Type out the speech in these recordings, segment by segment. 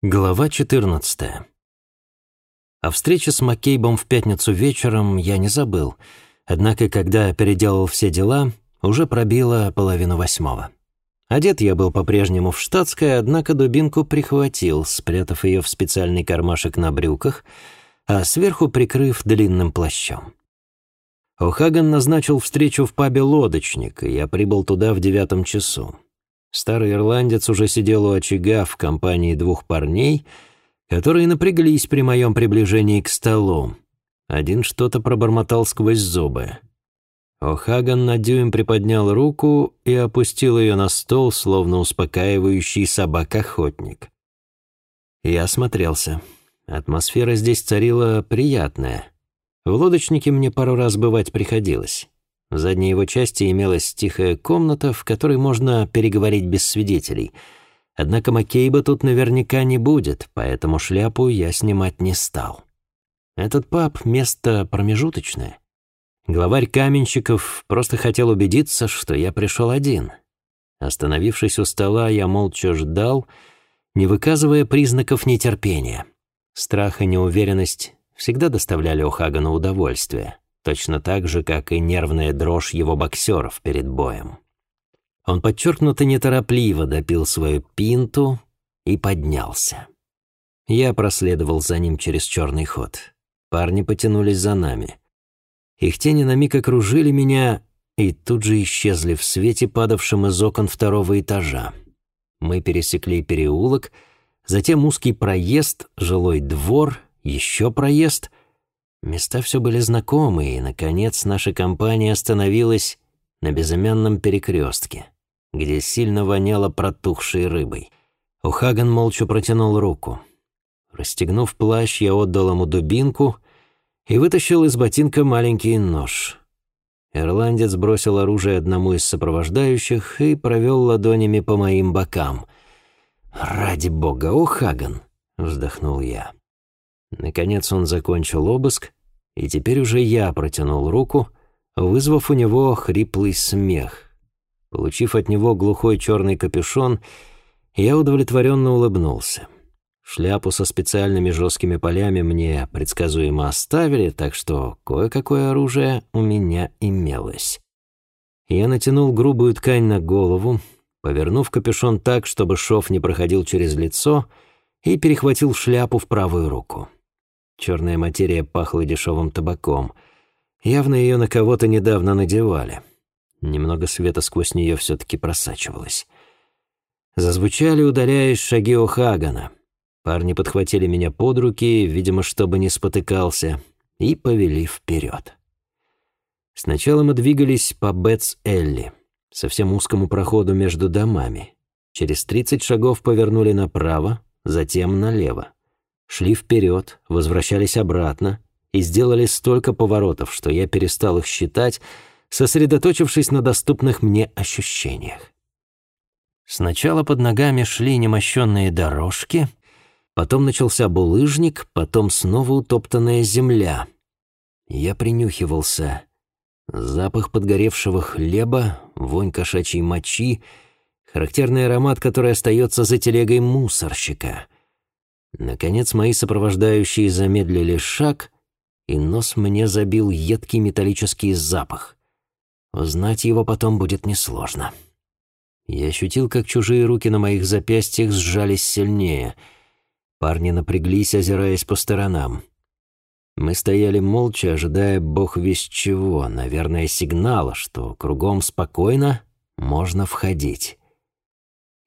Глава 14. О встрече с Маккейбом в пятницу вечером я не забыл, однако, когда переделал все дела, уже пробило половину восьмого. Одет я был по-прежнему в штатское, однако дубинку прихватил, спрятав ее в специальный кармашек на брюках, а сверху прикрыв длинным плащом. О'Хаган назначил встречу в пабе «Лодочник», и я прибыл туда в девятом часу. Старый ирландец уже сидел у очага в компании двух парней, которые напряглись при моем приближении к столу. Один что-то пробормотал сквозь зубы. О'Хаган на дюйм приподнял руку и опустил ее на стол, словно успокаивающий собак-охотник. Я осмотрелся. Атмосфера здесь царила приятная. В лодочнике мне пару раз бывать приходилось. В задней его части имелась тихая комната, в которой можно переговорить без свидетелей. Однако Маккейба тут наверняка не будет, поэтому шляпу я снимать не стал. Этот паб — место промежуточное. Главарь каменщиков просто хотел убедиться, что я пришел один. Остановившись у стола, я молча ждал, не выказывая признаков нетерпения. Страх и неуверенность всегда доставляли О'Хагану удовольствие точно так же, как и нервная дрожь его боксеров перед боем. Он подчеркнуто неторопливо допил свою пинту и поднялся. Я проследовал за ним через черный ход. Парни потянулись за нами. Их тени на миг окружили меня и тут же исчезли в свете, падавшем из окон второго этажа. Мы пересекли переулок, затем узкий проезд, жилой двор, еще проезд — Места все были знакомые, и, наконец, наша компания остановилась на безымянном перекрестке, где сильно воняло протухшей рыбой. Ухаган молча протянул руку. Расстегнув плащ, я отдал ему дубинку и вытащил из ботинка маленький нож. Ирландец бросил оружие одному из сопровождающих и провел ладонями по моим бокам. «Ради бога, Ухаган!» — вздохнул я. Наконец он закончил обыск, и теперь уже я протянул руку, вызвав у него хриплый смех. Получив от него глухой черный капюшон, я удовлетворенно улыбнулся. Шляпу со специальными жесткими полями мне предсказуемо оставили, так что кое-какое оружие у меня имелось. Я натянул грубую ткань на голову, повернув капюшон так, чтобы шов не проходил через лицо, и перехватил шляпу в правую руку. Черная материя пахла дешевым табаком. Явно ее на кого-то недавно надевали. Немного света сквозь нее все-таки просачивалось. Зазвучали, удаляясь, шаги О'Хагана. Парни подхватили меня под руки, видимо, чтобы не спотыкался, и повели вперед. Сначала мы двигались по Бетс-Элли, совсем узкому проходу между домами. Через тридцать шагов повернули направо, затем налево шли вперед, возвращались обратно и сделали столько поворотов, что я перестал их считать, сосредоточившись на доступных мне ощущениях. Сначала под ногами шли немощенные дорожки, потом начался булыжник, потом снова утоптанная земля. Я принюхивался. Запах подгоревшего хлеба, вонь кошачьей мочи, характерный аромат, который остается за телегой мусорщика — Наконец мои сопровождающие замедлили шаг, и нос мне забил едкий металлический запах. Узнать его потом будет несложно. Я ощутил, как чужие руки на моих запястьях сжались сильнее. Парни напряглись, озираясь по сторонам. Мы стояли молча, ожидая бог весть чего, наверное, сигнала, что кругом спокойно можно входить.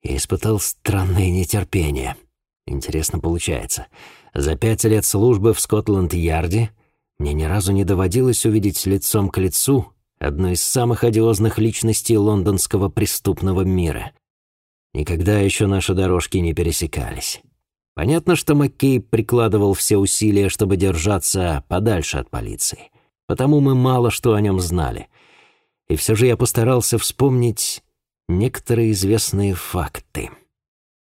Я испытал странное нетерпение — Интересно получается. За пять лет службы в Скотланд-Ярде мне ни разу не доводилось увидеть лицом к лицу одну из самых одиозных личностей лондонского преступного мира. Никогда еще наши дорожки не пересекались. Понятно, что Маккей прикладывал все усилия, чтобы держаться подальше от полиции. Потому мы мало что о нем знали. И все же я постарался вспомнить некоторые известные факты.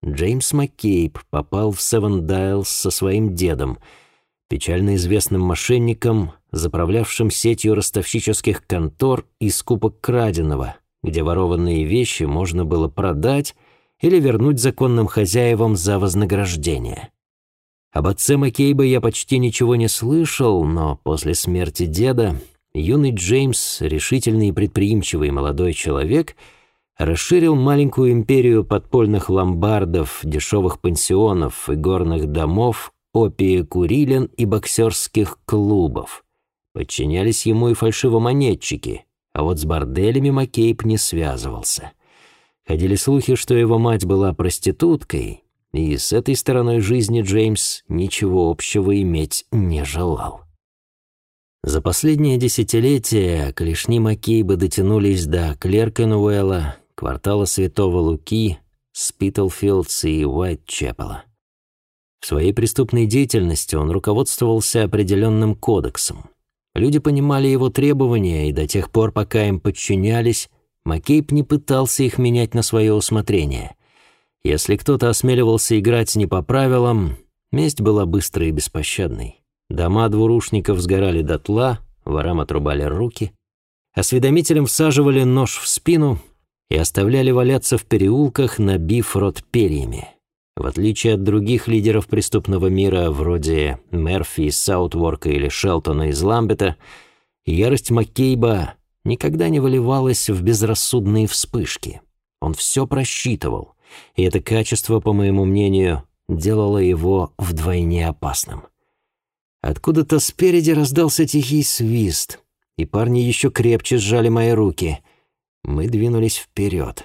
Джеймс Маккейб попал в Севен Дайлс со своим дедом, печально известным мошенником, заправлявшим сетью ростовщических контор и скупок краденого, где ворованные вещи можно было продать или вернуть законным хозяевам за вознаграждение. Об отце Маккейба я почти ничего не слышал, но после смерти деда юный Джеймс, решительный и предприимчивый молодой человек, расширил маленькую империю подпольных ломбардов, дешевых пансионов и горных домов, опии курилин и боксерских клубов. Подчинялись ему и фальшивомонетчики, а вот с борделями Маккейб не связывался. Ходили слухи, что его мать была проституткой, и с этой стороной жизни Джеймс ничего общего иметь не желал. За последние десятилетия клешни Маккейба дотянулись до Клеркенуэлла, квартала Святого Луки, Спитлфилдс и Уайтчепела. В своей преступной деятельности он руководствовался определенным кодексом. Люди понимали его требования, и до тех пор, пока им подчинялись, Маккейб не пытался их менять на свое усмотрение. Если кто-то осмеливался играть не по правилам, месть была быстрой и беспощадной. Дома двурушников сгорали дотла, ворам отрубали руки, осведомителям всаживали нож в спину и оставляли валяться в переулках, набив рот перьями. В отличие от других лидеров преступного мира, вроде Мерфи из Саутворка или Шелтона из Ламбета, ярость Маккейба никогда не выливалась в безрассудные вспышки. Он все просчитывал, и это качество, по моему мнению, делало его вдвойне опасным. Откуда-то спереди раздался тихий свист, и парни еще крепче сжали мои руки. Мы двинулись вперед.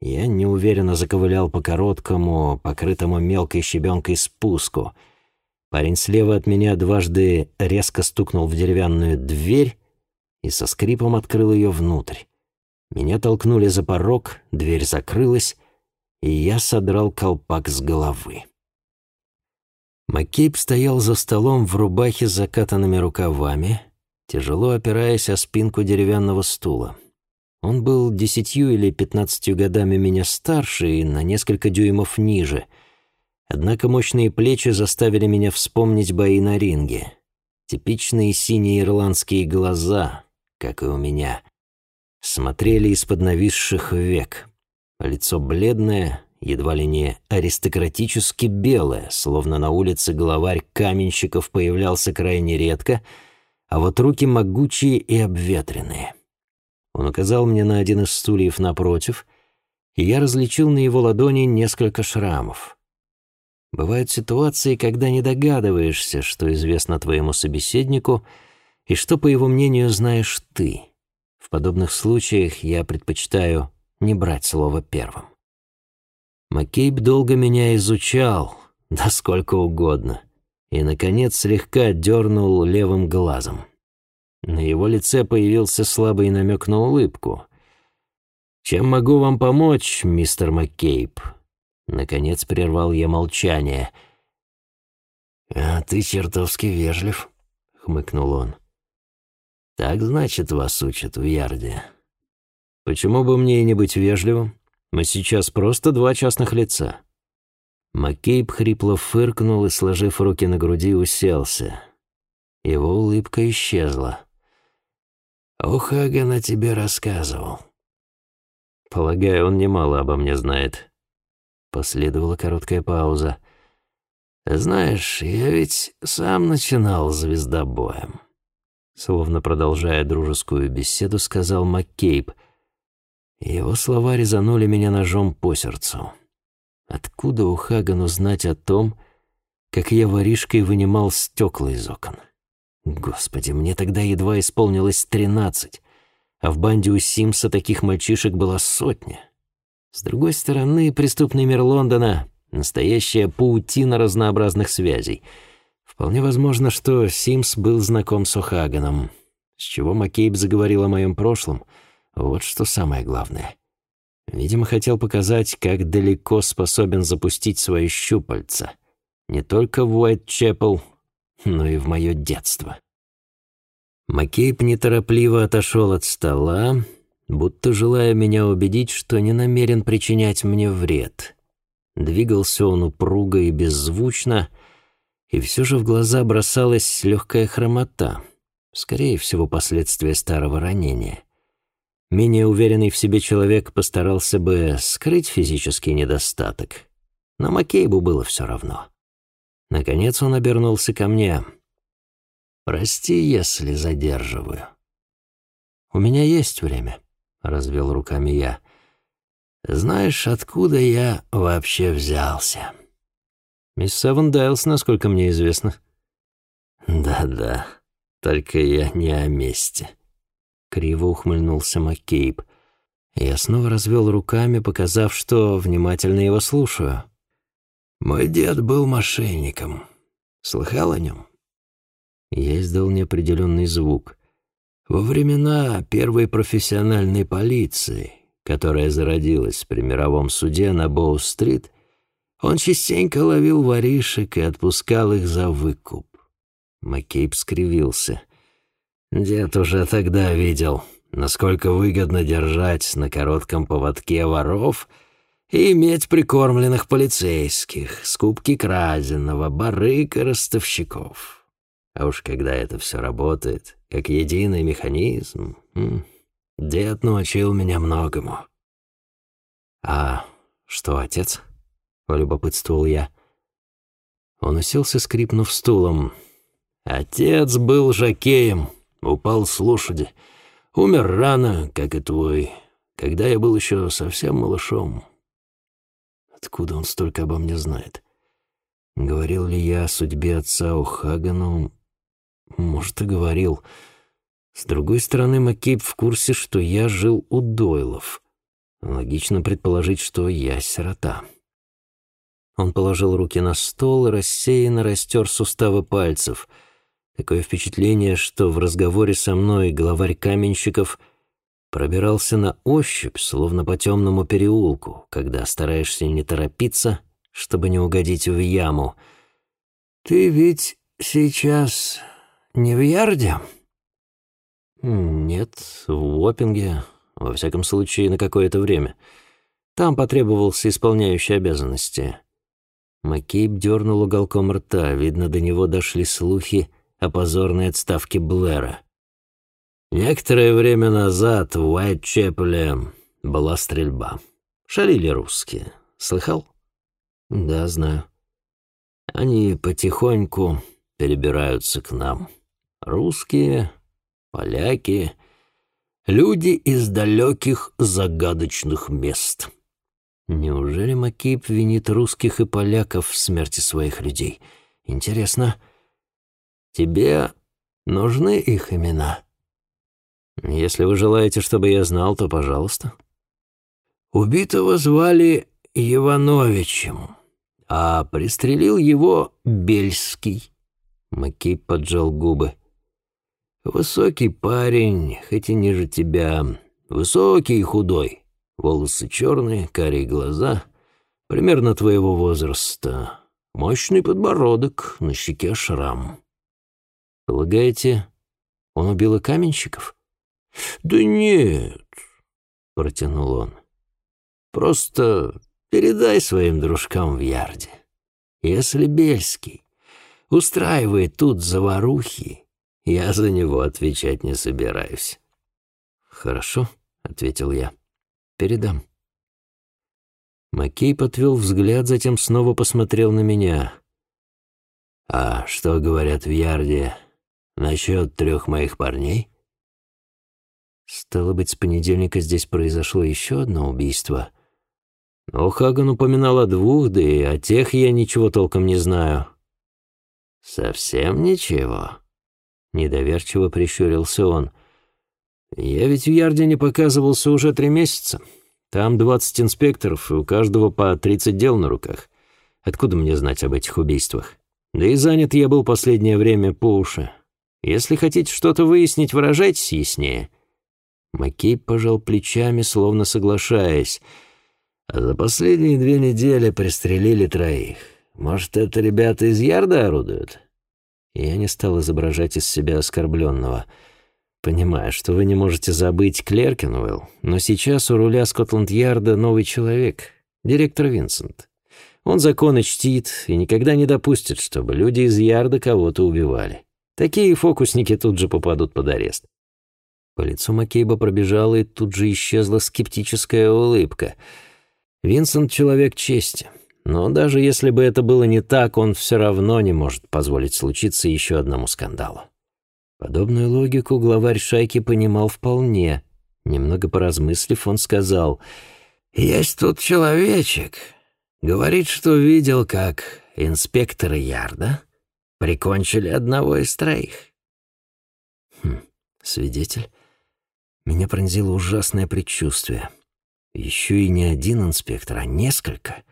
Я неуверенно заковылял по короткому, покрытому мелкой щебенкой спуску. Парень слева от меня дважды резко стукнул в деревянную дверь и со скрипом открыл ее внутрь. Меня толкнули за порог, дверь закрылась, и я содрал колпак с головы. Маккейб стоял за столом в рубахе с закатанными рукавами, тяжело опираясь о спинку деревянного стула. Он был десятью или пятнадцатью годами меня старше и на несколько дюймов ниже. Однако мощные плечи заставили меня вспомнить бои на ринге. Типичные синие ирландские глаза, как и у меня, смотрели из-под нависших век. Лицо бледное, едва ли не аристократически белое, словно на улице главарь каменщиков появлялся крайне редко, а вот руки могучие и обветренные. Он указал мне на один из стульев напротив, и я различил на его ладони несколько шрамов. Бывают ситуации, когда не догадываешься, что известно твоему собеседнику и что, по его мнению, знаешь ты. В подобных случаях я предпочитаю не брать слово первым. Маккейб долго меня изучал, да сколько угодно, и, наконец, слегка дернул левым глазом. На его лице появился слабый намек на улыбку. «Чем могу вам помочь, мистер Маккейб?» Наконец прервал я молчание. «А ты чертовски вежлив», — хмыкнул он. «Так, значит, вас учат в Ярде». Почему бы мне и не быть вежливым? Мы сейчас просто два частных лица». Маккейб хрипло фыркнул и, сложив руки на груди, уселся. Его улыбка исчезла. «О, Хаган о тебе рассказывал». «Полагаю, он немало обо мне знает». Последовала короткая пауза. «Знаешь, я ведь сам начинал звездобоем». Словно продолжая дружескую беседу, сказал Маккейб — его слова резанули меня ножом по сердцу. Откуда у Хагану знать о том, как я воришкой вынимал стекла из окон? Господи, мне тогда едва исполнилось тринадцать, а в банде у Симса таких мальчишек была сотня. С другой стороны, преступный мир Лондона — настоящая паутина разнообразных связей. Вполне возможно, что Симс был знаком с О'Хаганом, с чего Маккейб заговорил о моем прошлом — вот что самое главное. Видимо, хотел показать, как далеко способен запустить свои щупальца. Не только в Уайт-Чепл, но и в мое детство. Маккейб неторопливо отошел от стола, будто желая меня убедить, что не намерен причинять мне вред. Двигался он упруго и беззвучно, и все же в глаза бросалась легкая хромота, скорее всего, последствия старого ранения. Менее уверенный в себе человек постарался бы скрыть физический недостаток, но Маккейбу было все равно. Наконец он обернулся ко мне. «Прости, если задерживаю». «У меня есть время», — развел руками я. «Знаешь, откуда я вообще взялся?» «Мисс Севендайлс, насколько мне известно». «Да-да, только я не о месте», — криво ухмыльнулся Маккейб. Я снова развел руками, показав, что внимательно его слушаю. «Мой дед был мошенником. Слыхал о нем?» Я издал неопределенный звук. Во времена первой профессиональной полиции, которая зародилась при мировом суде на Боу-стрит, он частенько ловил воришек и отпускал их за выкуп. Маккейб скривился. Дед уже тогда видел, насколько выгодно держать на коротком поводке воров и иметь прикормленных полицейских, скупки краденого, барык и ростовщиков. А уж когда это все работает, как единый механизм, дед научил меня многому. «А что, отец?» — полюбопытствовал я. Он уселся, скрипнув стулом. Отец был жакеем, упал с лошади. Умер рано, как и твой, когда я был еще совсем малышом. Откуда он столько обо мне знает? Говорил ли я о судьбе отца у Хагану? Может, и говорил. С другой стороны, Маккейб в курсе, что я жил у Дойлов. Логично предположить, что я сирота. Он положил руки на стол и рассеянно растер суставы пальцев — Такое впечатление, что в разговоре со мной главарь каменщиков пробирался на ощупь, словно по темному переулку, когда стараешься не торопиться, чтобы не угодить в яму. «Ты ведь сейчас не в Ярде?» «Нет, в Оппинге, во всяком случае, на какое-то время. Там потребовался исполняющий обязанности». Маккейб дернул уголком рта, видно, до него дошли слухи о позорной отставке Блэра. Некоторое время назад в Уайт-Чепеле была стрельба. Шалили русские. Слыхал? Да, знаю. Они потихоньку перебираются к нам. Русские, поляки, люди из далеких загадочных мест. Неужели Макип винит русских и поляков в смерти своих людей? Интересно, — Тебе нужны их имена? Если вы желаете, чтобы я знал, то пожалуйста. Убитого звали Ивановичем, а пристрелил его Бельский. Макей поджал губы. Высокий парень, хоть и ниже тебя, высокий и худой. Волосы черные, карие глаза, примерно твоего возраста. Мощный подбородок, на щеке шрам. Полагаете, он убил и каменщиков? Да нет, протянул он. Просто передай своим дружкам в Ярде. Если Бельский устраивает тут заварухи, я за него отвечать не собираюсь. Хорошо, ответил я. Передам. Макей подвел взгляд, затем снова посмотрел на меня. «А что говорят в Ярде Насчет трех моих парней? Стало быть, с понедельника здесь произошло еще одно убийство. Но Хаган упоминал о двух, да и о тех я ничего толком не знаю. Совсем ничего? Недоверчиво прищурился он. Я ведь в Ярде не показывался уже три месяца. Там двадцать инспекторов, и у каждого по тридцать дел на руках. Откуда мне знать об этих убийствах? Да и занят я был последнее время по уши. Если хотите что-то выяснить, выражайтесь яснее». Маккей пожал плечами, словно соглашаясь. «А за последние две недели пристрелили троих. Может, это ребята из Ярда орудуют?» Я не стал изображать из себя оскорбленного. Понимаю, что вы не можете забыть Клеркинуэлл, но сейчас у руля Скотланд-Ярда новый человек, директор Винсент. Он законы чтит и никогда не допустит, чтобы люди из Ярда кого-то убивали. Такие фокусники тут же попадут под арест. По лицу Маккейба пробежала и тут же исчезла скептическая улыбка. Винсент — человек чести. Но даже если бы это было не так, он все равно не может позволить случиться еще одному скандалу. Подобную логику главарь шайки понимал вполне. Немного поразмыслив, он сказал, «Есть тут человечек. Говорит, что видел, как инспекторы Ярда прикончили одного из троих». Хм, свидетель? Меня пронзило ужасное предчувствие. Еще и не один инспектор, а несколько.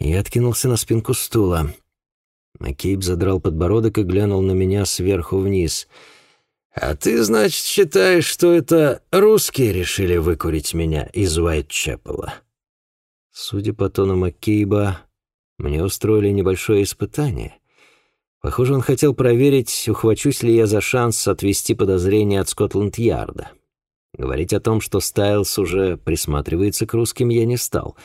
Я откинулся на спинку стула. Маккейб задрал подбородок и глянул на меня сверху вниз. «А ты, значит, считаешь, что это русские решили выкурить меня из Уайтчепела?» Судя по тону Маккейба, мне устроили небольшое испытание. Похоже, он хотел проверить, ухвачусь ли я за шанс отвести подозрения от Скотланд-Ярда. Говорить о том, что Стайлс уже присматривается к русским, я не стал.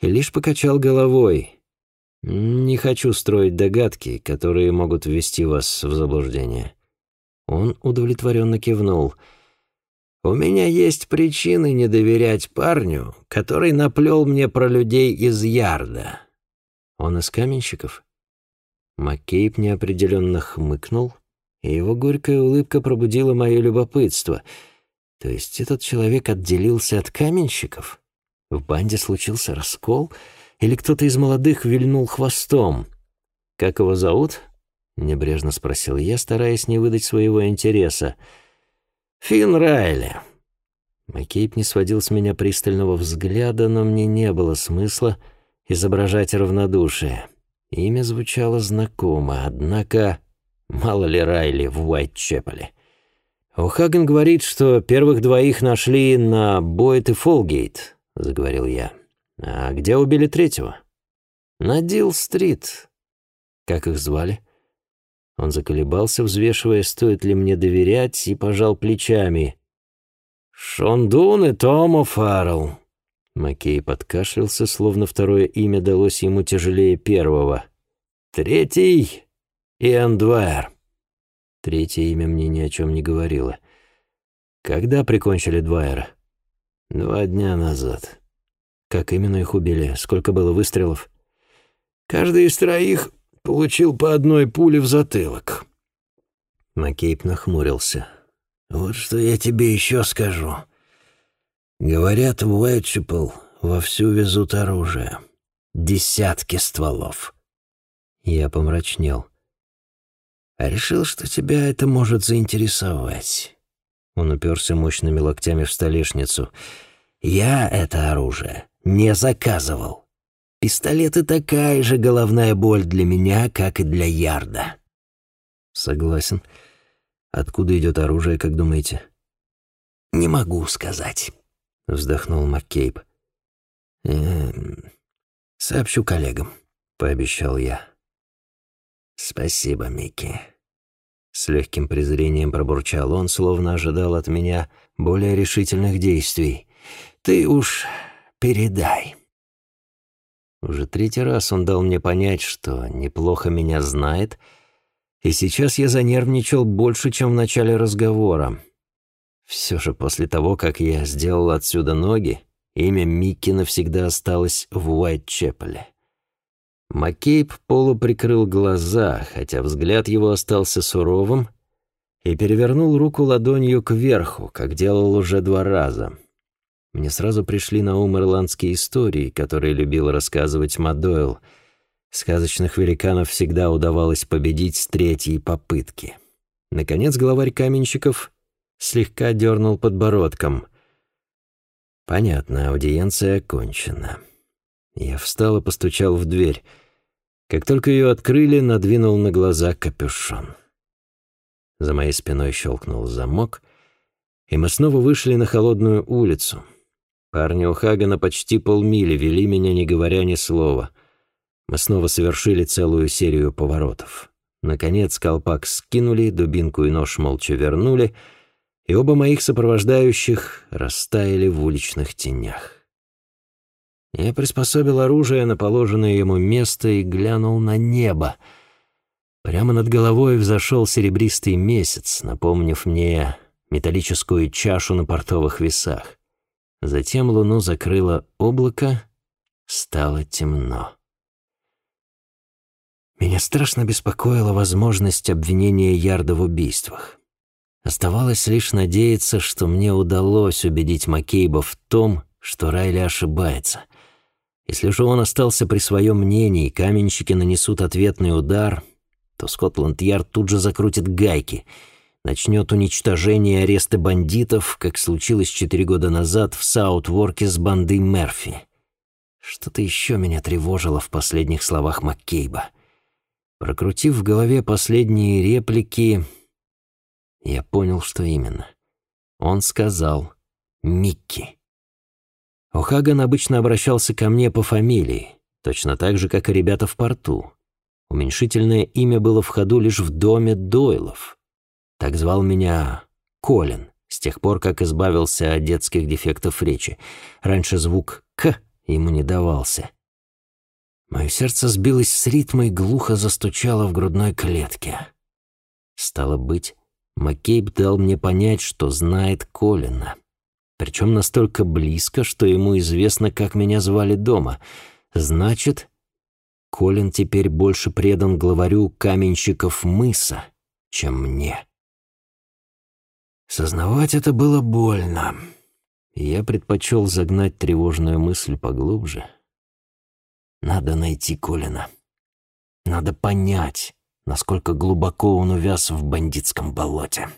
Лишь покачал головой. Не хочу строить догадки, которые могут ввести вас в заблуждение. Он удовлетворенно кивнул. «У меня есть причины не доверять парню, который наплел мне про людей из Ярда». «Он из каменщиков?» Маккейб неопределенно хмыкнул, и его горькая улыбка пробудила мое любопытство — то есть этот человек отделился от каменщиков? В банде случился раскол? Или кто-то из молодых вильнул хвостом? «Как его зовут?» — небрежно спросил я, стараясь не выдать своего интереса. «Финн Райли». Маккейб не сводил с меня пристального взгляда, но мне не было смысла изображать равнодушие. Имя звучало знакомо, однако мало ли Райли в Уайт-Чепеле. «О'Хаген говорит, что первых двоих нашли на Бойт и Фолгейт», — заговорил я. «А где убили третьего?» «На Дилл-стрит». «Как их звали?» Он заколебался, взвешивая, стоит ли мне доверять, и пожал плечами. «Шон Дун и Томо Фаррелл». Маккей подкашлялся, словно второе имя далось ему тяжелее первого. «Третий — Иэн Двайер». Третье имя мне ни о чем не говорило. Когда прикончили Двайера? Два дня назад. Как именно их убили? Сколько было выстрелов? Каждый из троих получил по одной пуле в затылок. Маккейб нахмурился. «Вот что я тебе еще скажу. Говорят, в Уайтчепл вовсю везут оружие. Десятки стволов». Я помрачнел. Решил, что тебя это может заинтересовать». Он уперся мощными локтями в столешницу. «Я это оружие не заказывал. Пистолеты такая же головная боль для меня, как и для Ярда». «Согласен. Откуда идет оружие, как думаете?» «Не могу сказать», — вздохнул Маккейб. «Эм, «Сообщу коллегам», — пообещал я. «Спасибо, Микки». С легким презрением пробурчал он, словно ожидал от меня более решительных действий. «Ты уж передай». Уже третий раз он дал мне понять, что неплохо меня знает, и сейчас я занервничал больше, чем в начале разговора. Все же после того, как я сделал отсюда ноги, имя Микки навсегда осталось в Уайт-Чепеле. Маккейб полуприкрыл глаза, хотя взгляд его остался суровым, и перевернул руку ладонью кверху, как делал уже два раза. Мне сразу пришли на ум ирландские истории, которые любил рассказывать Мадойл. Сказочных великанов всегда удавалось победить с третьей попытки. Наконец главарь каменщиков слегка дернул подбородком. Понятно, аудиенция окончена. Я встал и постучал в дверь — как только ее открыли, надвинул на глаза капюшон. За моей спиной щелкнул замок, и мы снова вышли на холодную улицу. Парни у Хагана почти полмили вели меня, не говоря ни слова. Мы снова совершили целую серию поворотов. Наконец колпак скинули, дубинку и нож молча вернули, и оба моих сопровождающих растаяли в уличных тенях. Я приспособил оружие на положенное ему место и глянул на небо. Прямо над головой взошел серебристый месяц, напомнив мне металлическую чашу на портовых весах. Затем луну закрыло облако, стало темно. Меня страшно беспокоила возможность обвинения Ярда в убийствах. Оставалось лишь надеяться, что мне удалось убедить Маккейба в том, что Райли ошибается. Если же он остался при своем мнении, каменщики нанесут ответный удар, то Скотланд-Ярд тут же закрутит гайки, начнет уничтожение и аресты бандитов, как случилось четыре года назад в Саутворке с бандой Мерфи. Что-то еще меня тревожило в последних словах Маккейба — Прокрутив в голове последние реплики, я понял, что именно. Он сказал «Микки». О'Хаган обычно обращался ко мне по фамилии, точно так же, как и ребята в порту. Уменьшительное имя было в ходу лишь в доме Дойлов. Так звал меня Колин, с тех пор, как избавился от детских дефектов речи. Раньше звук «к» ему не давался. Мое сердце сбилось с ритма и глухо застучало в грудной клетке. Стало быть, Маккейб дал мне понять, что знает Колина. Причем настолько близко, что ему известно, как меня звали дома. Значит, Колин теперь больше предан главарю каменщиков мыса, чем мне. Сознавать это было больно. Я предпочел загнать тревожную мысль поглубже — надо найти Колина. Надо понять, насколько глубоко он увяз в бандитском болоте.